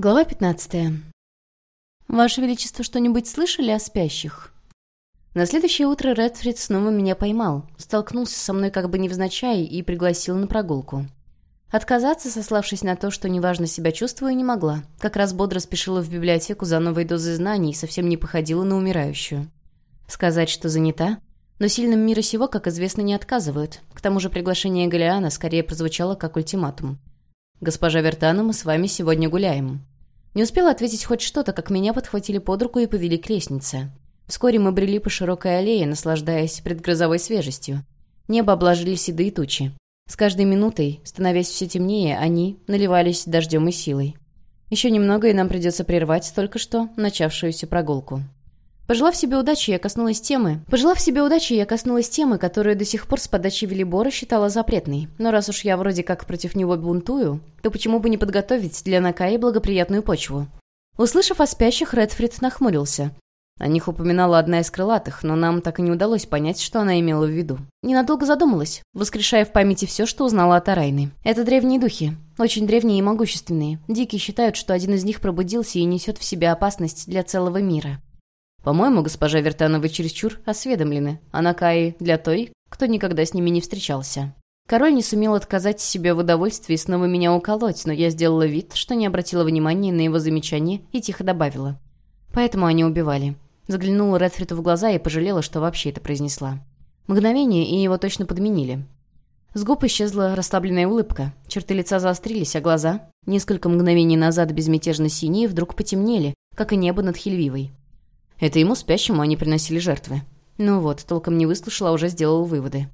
Глава 15. «Ваше Величество что-нибудь слышали о спящих?» На следующее утро Редфрид снова меня поймал, столкнулся со мной как бы невзначай и пригласил на прогулку. Отказаться, сославшись на то, что неважно себя чувствую, не могла. Как раз бодро спешила в библиотеку за новой дозой знаний и совсем не походила на умирающую. Сказать, что занята? Но сильным мира сего, как известно, не отказывают. К тому же приглашение Галиана скорее прозвучало как ультиматум. «Госпожа Вертана, мы с вами сегодня гуляем». Не успела ответить хоть что-то, как меня подхватили под руку и повели к лестнице. Вскоре мы брели по широкой аллее, наслаждаясь предгрозовой свежестью. Небо обложили седые тучи. С каждой минутой, становясь все темнее, они наливались дождем и силой. Еще немного, и нам придется прервать только что начавшуюся прогулку. Пожелав себе удачи, я коснулась темы. Пожелав себе удачи, я коснулась темы, которую до сих пор с подачи Велибора считала запретной. Но раз уж я вроде как против него бунтую, то почему бы не подготовить для Накаи благоприятную почву? Услышав о спящих, Редфрид нахмурился. О них упоминала одна из крылатых, но нам так и не удалось понять, что она имела в виду. Ненадолго задумалась, воскрешая в памяти все, что узнала от Арайны. Это древние духи. Очень древние и могущественные. Дикие считают, что один из них пробудился и несет в себе опасность для целого мира. По-моему, госпожа Вертана, вы чересчур осведомлены, а Накаи для той, кто никогда с ними не встречался. Король не сумел отказать себе в удовольствии снова меня уколоть, но я сделала вид, что не обратила внимания на его замечание и тихо добавила. Поэтому они убивали. Заглянула Редфриту в глаза и пожалела, что вообще это произнесла. Мгновение, и его точно подменили. С губ исчезла расслабленная улыбка. Черты лица заострились, а глаза, несколько мгновений назад безмятежно синие, вдруг потемнели, как и небо над Хельвивой. Это ему спящему они приносили жертвы. Ну вот, толком не выслушала, а уже сделал выводы.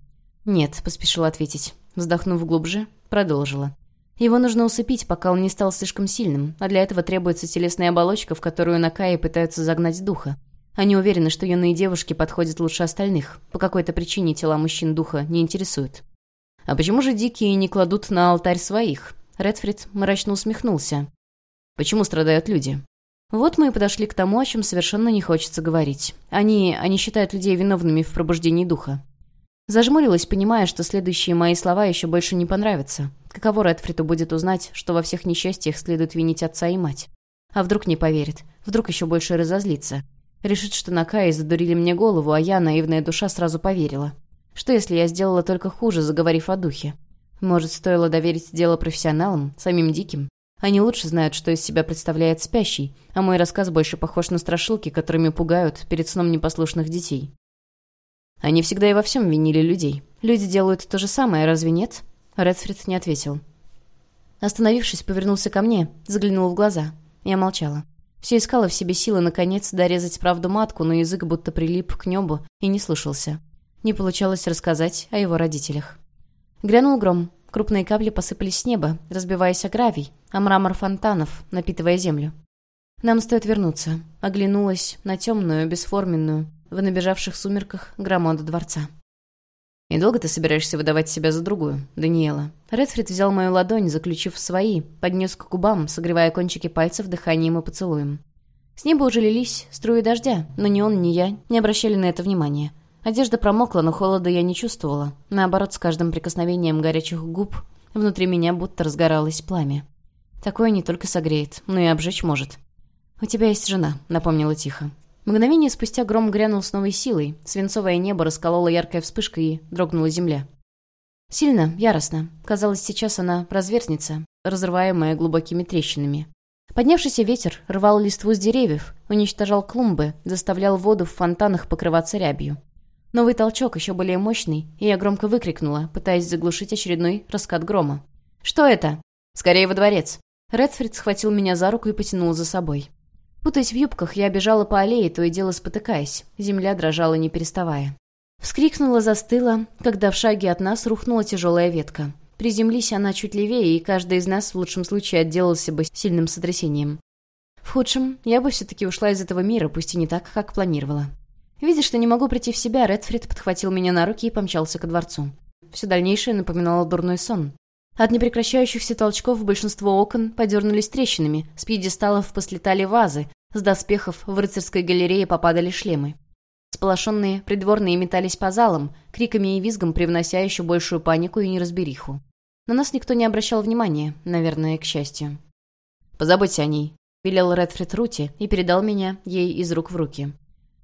«Нет», — поспешила ответить. Вздохнув глубже, продолжила. «Его нужно усыпить, пока он не стал слишком сильным, а для этого требуется телесная оболочка, в которую Накаи пытаются загнать духа. Они уверены, что юные девушки подходят лучше остальных. По какой-то причине тела мужчин духа не интересуют. А почему же дикие не кладут на алтарь своих?» Редфрид мрачно усмехнулся. «Почему страдают люди? Вот мы и подошли к тому, о чем совершенно не хочется говорить. Они, они считают людей виновными в пробуждении духа. Зажмурилась, понимая, что следующие мои слова еще больше не понравятся. Каково Редфриту будет узнать, что во всех несчастьях следует винить отца и мать? А вдруг не поверит? Вдруг еще больше разозлится? Решит, что на Кае задурили мне голову, а я, наивная душа, сразу поверила. Что если я сделала только хуже, заговорив о духе? Может, стоило доверить дело профессионалам, самим диким? Они лучше знают, что из себя представляет спящий, а мой рассказ больше похож на страшилки, которыми пугают перед сном непослушных детей. Они всегда и во всем винили людей. Люди делают то же самое, разве нет? Редфрид не ответил. Остановившись, повернулся ко мне, заглянул в глаза. Я молчала. Все искала в себе силы, наконец, дорезать правду матку, но язык будто прилип к небу и не слушался. Не получалось рассказать о его родителях. Грянул гром. Крупные капли посыпались с неба, разбиваясь о гравий, о мрамор фонтанов, напитывая землю. Нам стоит вернуться. Оглянулась на темную, бесформенную, в набежавших сумерках громаду дворца. «И долго ты собираешься выдавать себя за другую, Даниэла?» Редфрид взял мою ладонь, заключив свои, поднес к губам, согревая кончики пальцев дыханием и поцелуем. С неба уже лились струи дождя, но ни он, ни я не обращали на это внимания. Одежда промокла, но холода я не чувствовала. Наоборот, с каждым прикосновением горячих губ внутри меня будто разгоралось пламя. Такое не только согреет, но и обжечь может. «У тебя есть жена», — напомнила тихо. Мгновение спустя гром грянул с новой силой, свинцовое небо расколола яркая вспышка и дрогнула земля. Сильно, яростно. Казалось, сейчас она разверзнется, разрываемая глубокими трещинами. Поднявшийся ветер рвал листву с деревьев, уничтожал клумбы, заставлял воду в фонтанах покрываться рябью. Новый толчок, еще более мощный, и я громко выкрикнула, пытаясь заглушить очередной раскат грома. «Что это?» «Скорее во дворец!» Редфрид схватил меня за руку и потянул за собой. Путаясь в юбках, я бежала по аллее, то и дело спотыкаясь. Земля дрожала, не переставая. Вскрикнула, застыла, когда в шаге от нас рухнула тяжелая ветка. Приземлись она чуть левее, и каждый из нас в лучшем случае отделался бы сильным сотрясением. В худшем, я бы все-таки ушла из этого мира, пусть и не так, как планировала. Видя, что не могу прийти в себя, Редфрид подхватил меня на руки и помчался ко дворцу. Все дальнейшее напоминало дурной сон. От непрекращающихся толчков большинство окон подернулись трещинами, с пьедесталов послетали вазы, с доспехов в рыцарской галерее попадали шлемы. Сполошенные придворные метались по залам, криками и визгом привнося еще большую панику и неразбериху. На нас никто не обращал внимания, наверное, к счастью. «Позаботься о ней», — велел Редфрид Рути и передал меня ей из рук в руки.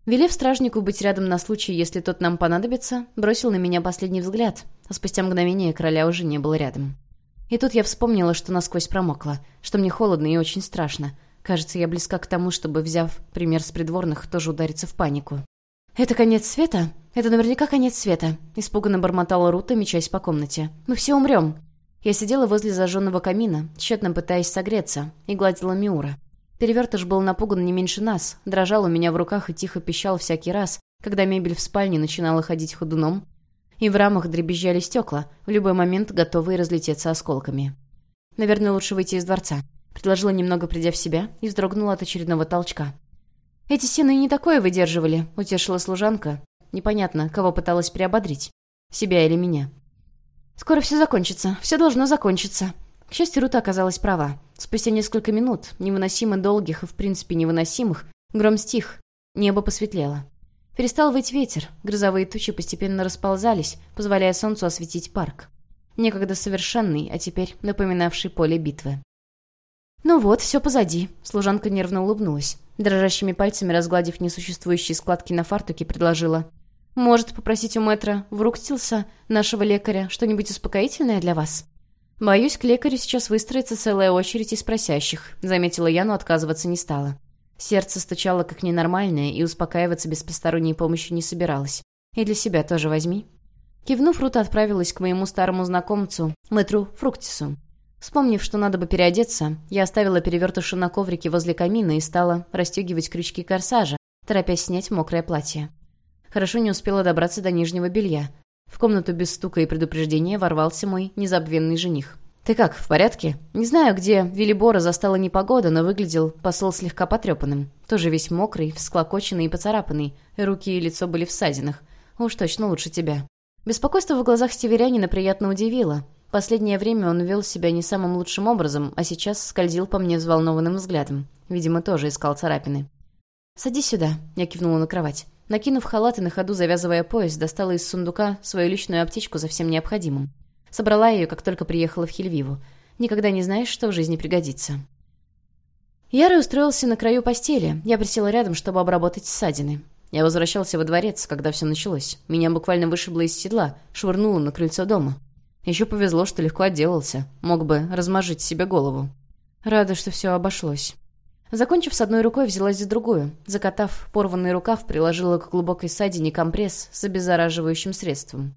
Велев стражнику быть рядом на случай, если тот нам понадобится, бросил на меня последний взгляд, а спустя мгновение короля уже не было рядом. И тут я вспомнила, что насквозь промокла, что мне холодно и очень страшно. Кажется, я близка к тому, чтобы, взяв пример с придворных, тоже удариться в панику. «Это конец света? Это наверняка конец света», — испуганно бормотала Рута, мечась по комнате. «Мы все умрем». Я сидела возле зажженного камина, тщетно пытаясь согреться, и гладила Миура. Перевертыш был напуган не меньше нас, дрожал у меня в руках и тихо пищал всякий раз, когда мебель в спальне начинала ходить ходуном, и в рамах дребезжали стекла, в любой момент готовые разлететься осколками. «Наверное, лучше выйти из дворца», — предложила немного придя в себя и вздрогнула от очередного толчка. «Эти стены не такое выдерживали», — утешила служанка. Непонятно, кого пыталась приободрить. Себя или меня. «Скоро все закончится. Все должно закончиться». К счастью, Рута оказалась права. Спустя несколько минут, невыносимо долгих и в принципе невыносимых, гром стих, небо посветлело. Перестал выть ветер, грозовые тучи постепенно расползались, позволяя солнцу осветить парк. Некогда совершенный, а теперь напоминавший поле битвы. «Ну вот, все позади», — служанка нервно улыбнулась. Дрожащими пальцами, разгладив несуществующие складки на фартуке, предложила. Может попросить у мэтра Вруктилса, нашего лекаря, что-нибудь успокоительное для вас?» «Боюсь, к лекарю сейчас выстроится целая очередь из просящих», — заметила я, но отказываться не стала. Сердце стучало как ненормальное, и успокаиваться без посторонней помощи не собиралась. «И для себя тоже возьми». Кивнув, Рута отправилась к моему старому знакомцу, мэтру Фруктису. Вспомнив, что надо бы переодеться, я оставила перевертыши на коврике возле камина и стала расстегивать крючки корсажа, торопясь снять мокрое платье. Хорошо не успела добраться до нижнего белья. В комнату без стука и предупреждения ворвался мой незабвенный жених. «Ты как, в порядке?» Не знаю, где Виллибора застала непогода, но выглядел посол слегка потрепанным. Тоже весь мокрый, всклокоченный и поцарапанный. Руки и лицо были в ссадинах. Уж точно лучше тебя. Беспокойство в глазах северянина приятно удивило. Последнее время он вел себя не самым лучшим образом, а сейчас скользил по мне взволнованным взглядом. Видимо, тоже искал царапины. «Садись сюда», — я кивнула на кровать. Накинув халат и на ходу завязывая пояс, достала из сундука свою личную аптечку за всем необходимым. Собрала ее, как только приехала в Хельвиву. Никогда не знаешь, что в жизни пригодится. Ярый устроился на краю постели. Я присела рядом, чтобы обработать ссадины. Я возвращался во дворец, когда все началось. Меня буквально вышибло из седла, швырнуло на крыльцо дома. Еще повезло, что легко отделался. Мог бы размажить себе голову. Рада, что все обошлось. Закончив с одной рукой, взялась за другую. Закатав порванный рукав, приложила к глубокой ссадине компресс с обеззараживающим средством.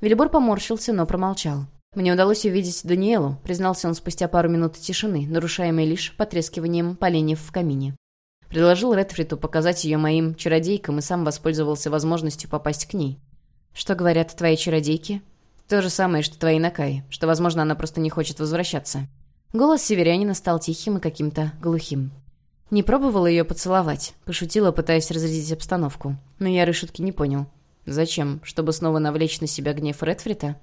Велибор поморщился, но промолчал. Мне удалось увидеть Даниэлу, признался он спустя пару минут тишины, нарушаемой лишь потрескиванием поленьев в камине. Предложил Редфриту показать ее моим чародейкам и сам воспользовался возможностью попасть к ней. «Что говорят твои чародейки?» «То же самое, что твои Накаи, что, возможно, она просто не хочет возвращаться». Голос северянина стал тихим и каким-то глухим. Не пробовала ее поцеловать, пошутила, пытаясь разрядить обстановку. Но я шутки не понял. Зачем? Чтобы снова навлечь на себя гнев Редфрита?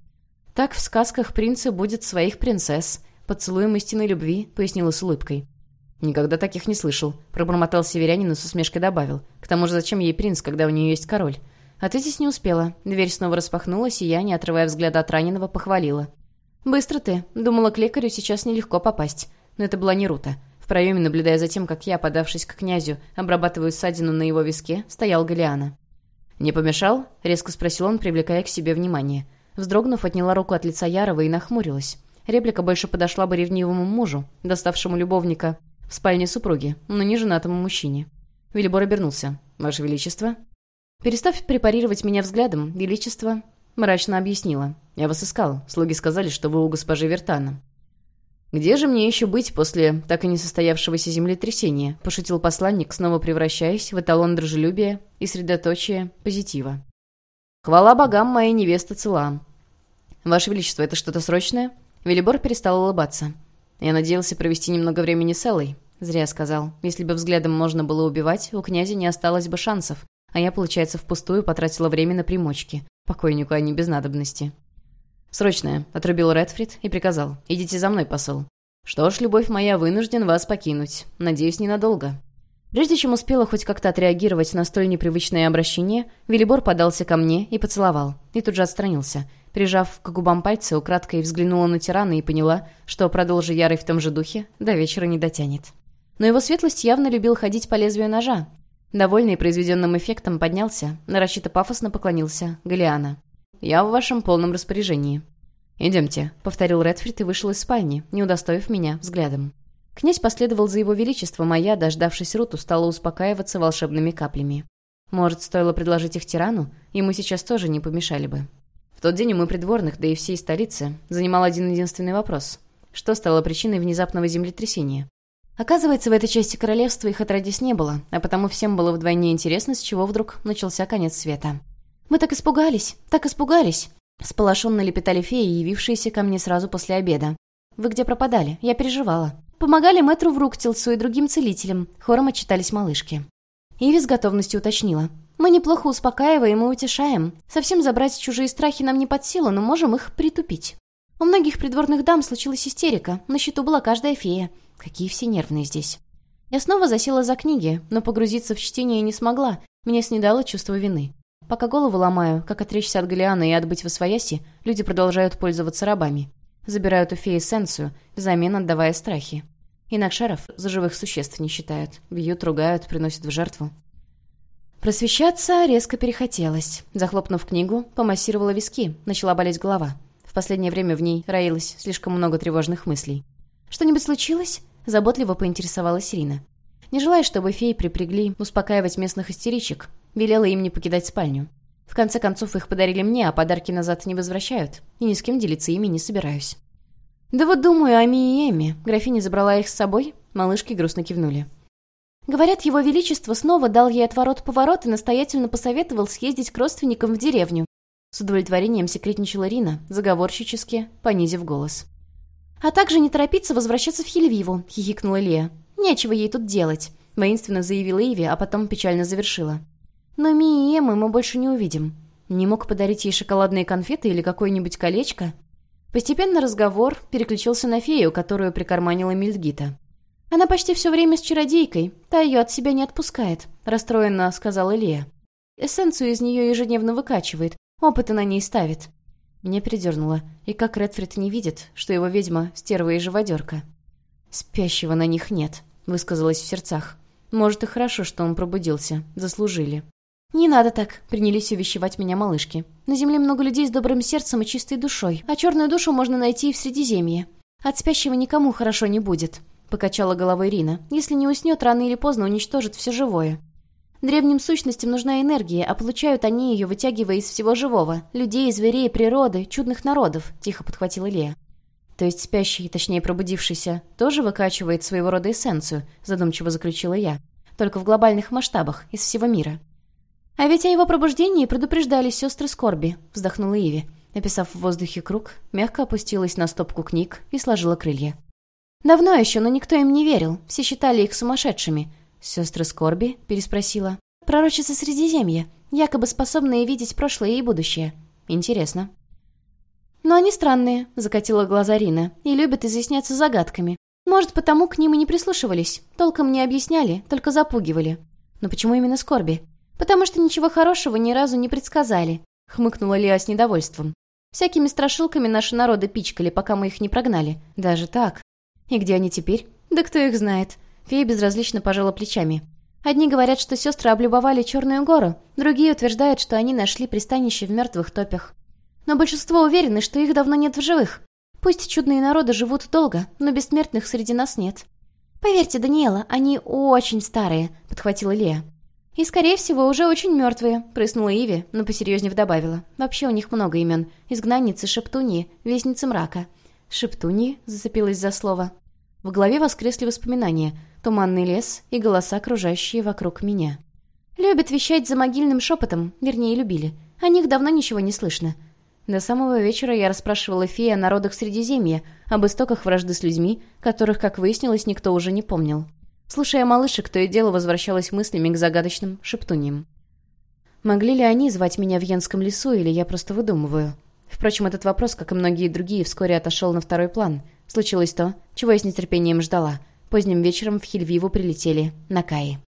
Так в сказках принцы будет своих принцесс. Поцелуем истинной любви, пояснила с улыбкой. «Никогда таких не слышал», — пробормотал северянин и с усмешкой добавил. «К тому же зачем ей принц, когда у нее есть король?» Ответить не успела. Дверь снова распахнулась, и я, не отрывая взгляда от раненого, похвалила. «Быстро ты. Думала, к лекарю сейчас нелегко попасть. Но это была не Рута. В проеме, наблюдая за тем, как я, подавшись к князю, обрабатываю ссадину на его виске, стоял Галиана. «Не помешал?» — резко спросил он, привлекая к себе внимание. Вздрогнув, отняла руку от лица Ярова и нахмурилась. Реплика больше подошла бы ревнивому мужу, доставшему любовника в спальне супруги, но не женатому мужчине. Велибор обернулся. «Ваше Величество?» Перестав препарировать меня взглядом, Величество мрачно объяснила. «Я вас искал. Слуги сказали, что вы у госпожи Вертана. «Где же мне еще быть после так и не состоявшегося землетрясения?» – пошутил посланник, снова превращаясь в эталон дружелюбия и средоточие позитива. «Хвала богам, моя невеста цела». «Ваше Величество, это что-то срочное?» Велибор перестал улыбаться. «Я надеялся провести немного времени с Эллой». «Зря сказал. Если бы взглядом можно было убивать, у князя не осталось бы шансов. А я, получается, впустую потратила время на примочки. Покойнику они без надобности». «Срочное», — отрубил Редфрид и приказал. «Идите за мной, посол». «Что ж, любовь моя, вынужден вас покинуть. Надеюсь, ненадолго». Прежде чем успела хоть как-то отреагировать на столь непривычное обращение, Велибор подался ко мне и поцеловал. И тут же отстранился. Прижав к губам пальцы, украдкой взглянула на тирана и поняла, что, продолжи Ярый в том же духе, до вечера не дотянет. Но его светлость явно любил ходить по лезвию ножа. Довольный произведенным эффектом поднялся, нарочито пафосно поклонился Галиана. «Я в вашем полном распоряжении». «Идемте», — повторил Редфрид и вышел из спальни, не удостоив меня взглядом. Князь последовал за его величеством, а я, дождавшись Руту, стала успокаиваться волшебными каплями. Может, стоило предложить их тирану? Ему сейчас тоже не помешали бы. В тот день мы придворных, да и всей столицы, занимал один единственный вопрос. Что стало причиной внезапного землетрясения? Оказывается, в этой части королевства их отродясь не было, а потому всем было вдвойне интересно, с чего вдруг начался конец света. «Мы так испугались, так испугались!» Сполошенно лепетали феи, явившиеся ко мне сразу после обеда. «Вы где пропадали? Я переживала». Помогали мэтру Вруктилсу и другим целителям. Хором отчитались малышки. Иви с готовностью уточнила. «Мы неплохо успокаиваем и утешаем. Совсем забрать чужие страхи нам не под силу, но можем их притупить. У многих придворных дам случилась истерика. На счету была каждая фея. Какие все нервные здесь». Я снова засела за книги, но погрузиться в чтение не смогла. Меня снедало чувство вины. Пока голову ломаю, как отречься от Галиана и отбыть в освояси, люди продолжают пользоваться рабами. Забирают у феи эссенцию, взамен отдавая страхи. Инакшаров за живых существ не считают. Бьют, ругают, приносят в жертву. Просвещаться резко перехотелось. Захлопнув книгу, помассировала виски, начала болеть голова. В последнее время в ней роилось слишком много тревожных мыслей. «Что-нибудь случилось?» – заботливо поинтересовалась Ирина. Не желая, чтобы феи припрягли успокаивать местных истеричек, велела им не покидать спальню. В конце концов, их подарили мне, а подарки назад не возвращают, и ни с кем делиться ими не собираюсь. «Да вот думаю о Мии и Эмме. Графиня забрала их с собой?» Малышки грустно кивнули. Говорят, его величество снова дал ей отворот-поворот и настоятельно посоветовал съездить к родственникам в деревню. С удовлетворением секретничала Рина, заговорщически, понизив голос. «А также не торопиться возвращаться в Хельвиву», — хихикнула Лея. «Нечего ей тут делать», — воинственно заявила Иви, а потом печально завершила. «Но Эммы мы больше не увидим. Не мог подарить ей шоколадные конфеты или какое-нибудь колечко?» Постепенно разговор переключился на фею, которую прикарманила Мильдгита. «Она почти все время с чародейкой, та ее от себя не отпускает», — расстроенно сказала Лия. «Эссенцию из нее ежедневно выкачивает, опыты на ней ставит». Меня передернуло, и как Редфрид не видит, что его ведьма — стерва и живодерка. «Спящего на них нет», — высказалась в сердцах. «Может, и хорошо, что он пробудился. Заслужили». «Не надо так», — принялись увещевать меня малышки. «На земле много людей с добрым сердцем и чистой душой, а черную душу можно найти и в Средиземье. От спящего никому хорошо не будет», — покачала головой Рина. «Если не уснет, рано или поздно уничтожит все живое». Древним сущностям нужна энергия, а получают они ее, вытягивая из всего живого. Людей, зверей, природы, чудных народов», — тихо подхватила Лея. «То есть спящий, точнее пробудившийся, тоже выкачивает своего рода эссенцию», — задумчиво заключила я. «Только в глобальных масштабах, из всего мира». «А ведь о его пробуждении предупреждали сестры скорби», — вздохнула Иви. Описав в воздухе круг, мягко опустилась на стопку книг и сложила крылья. «Давно еще, но никто им не верил. Все считали их сумасшедшими». «Сестры скорби?» — переспросила. «Пророчица Средиземья, якобы способные видеть прошлое и будущее. Интересно». «Но они странные», — закатила глаза Рина, «и любят изъясняться загадками. Может, потому к ним и не прислушивались, толком не объясняли, только запугивали. Но почему именно скорби? «Потому что ничего хорошего ни разу не предсказали», — хмыкнула Леа с недовольством. «Всякими страшилками наши народы пичкали, пока мы их не прогнали. Даже так. И где они теперь? Да кто их знает». Фея безразлично пожала плечами. Одни говорят, что сестры облюбовали Черную гору, другие утверждают, что они нашли пристанище в мертвых топях. Но большинство уверены, что их давно нет в живых. Пусть чудные народы живут долго, но бессмертных среди нас нет. «Поверьте, Даниэла, они очень старые», — подхватила Лея. «И, скорее всего, уже очень мертвые», — прыснула Иви, но посерьезнее добавила. «Вообще у них много имен. Изгнанницы, шептуньи, вестницы мрака». «Шептуньи?» — зацепилась за слово. В голове воскресли воспоминания, туманный лес и голоса, окружающие вокруг меня. «Любят вещать за могильным шепотом, вернее, любили. О них давно ничего не слышно». До самого вечера я расспрашивала феи о народах Средиземья, об истоках вражды с людьми, которых, как выяснилось, никто уже не помнил. Слушая малышек, то и дело возвращалась мыслями к загадочным шептуньям. Могли ли они звать меня в Янском лесу, или я просто выдумываю? Впрочем, этот вопрос, как и многие другие, вскоре отошел на второй план. Случилось то, чего я с нетерпением ждала. Поздним вечером в Хильвиву прилетели Накаи.